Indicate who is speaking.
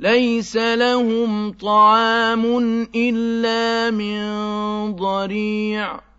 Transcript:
Speaker 1: ليس لهم طعام إلا من ضريع.